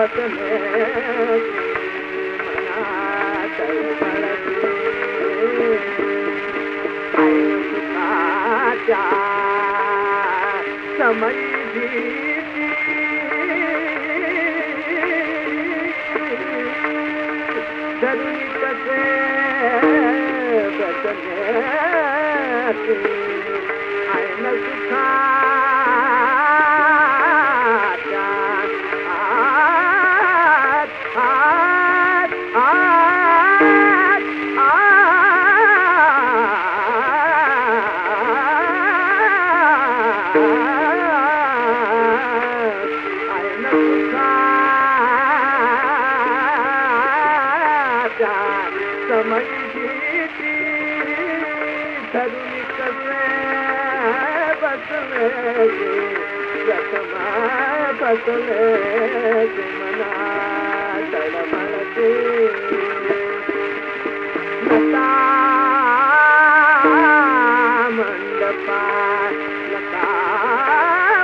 I'm समी पती आइन सुखा मना तडमळते लता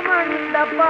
मंडपा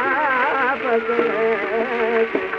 Thank.